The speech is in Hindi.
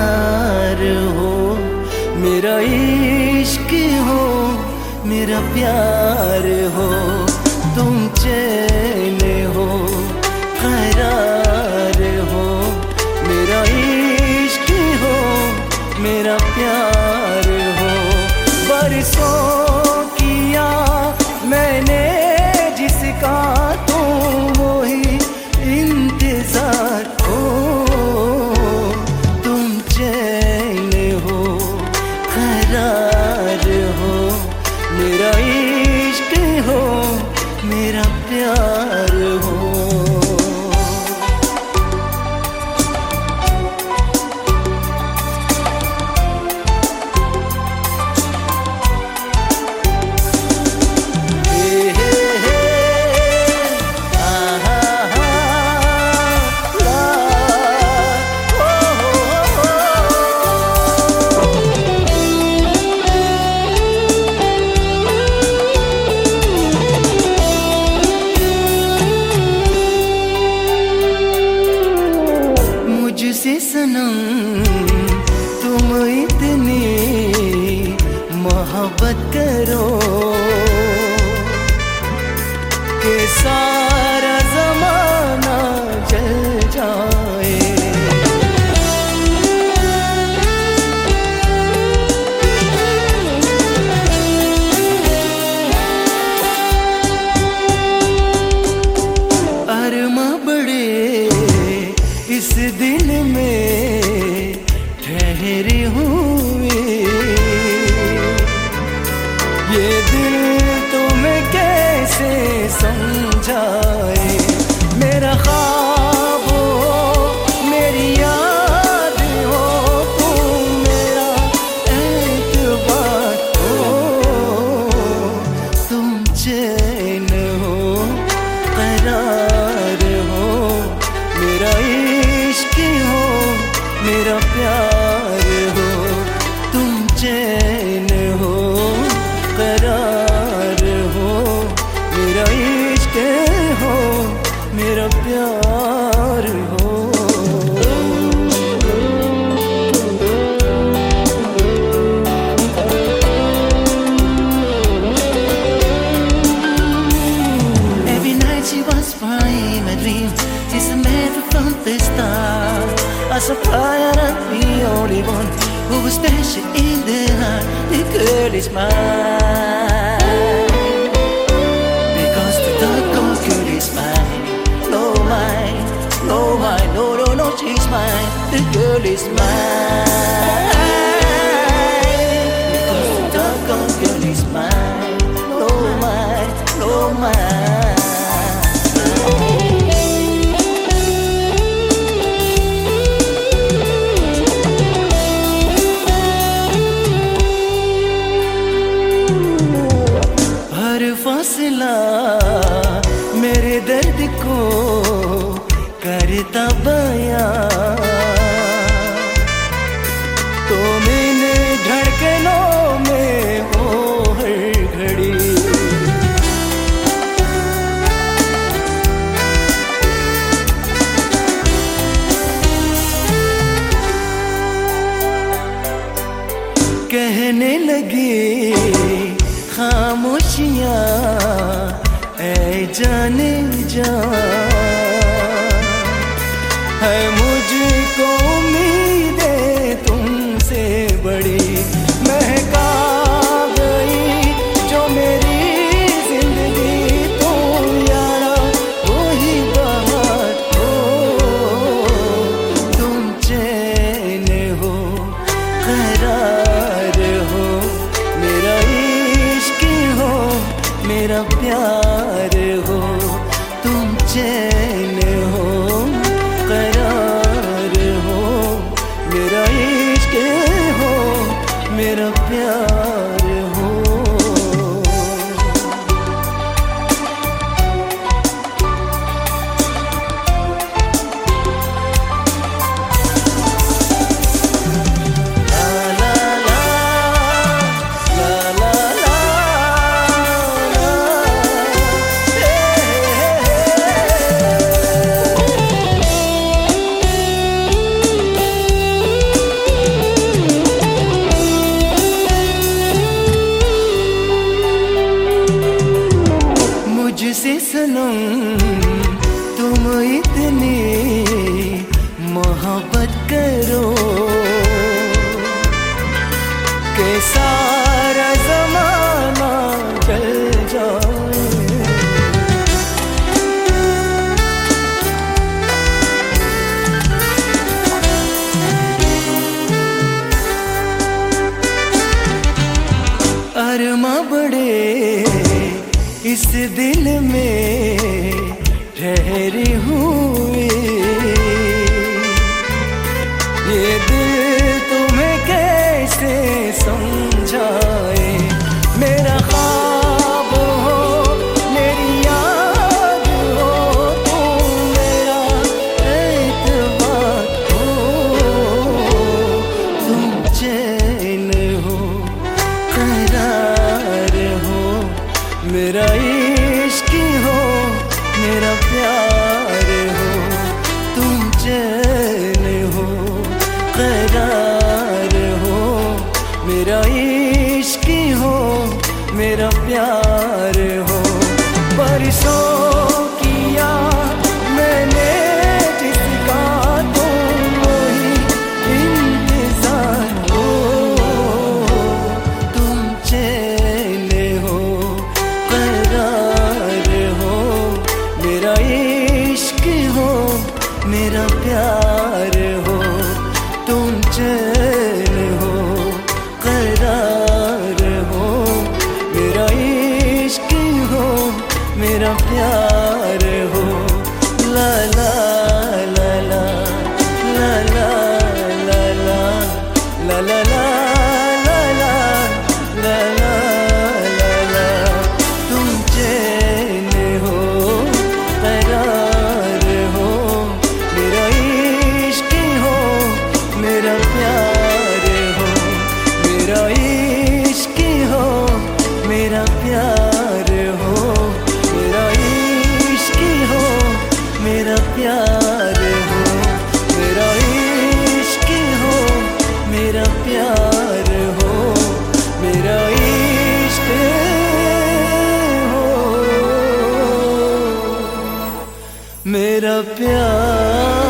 हो हो, मेरा इश्क हो, मेरा प्यार हो, तुम चैन हो करार हो, मेरा इश्क हो, मेरा प्यार हो, बरसों मुझसे दिन में ठहरी हुए and the only one who was special in the heart. The girl is mine. Because the dark girl is mine. No mine, no mine, no no no she's mine. The girl is mine. फासला मेरे दर्द को करता बया। खामोशियाँ ऐ जाने जा है बड़े इस दिल में ठहरी हूँ मेरा इश्क हो, मेरा प्यार हो, तुम चैन हो करार हो, मेरा इश्क हो, मेरा प्यार हो बारिशों मेरा प्यार। मेरा प्यार।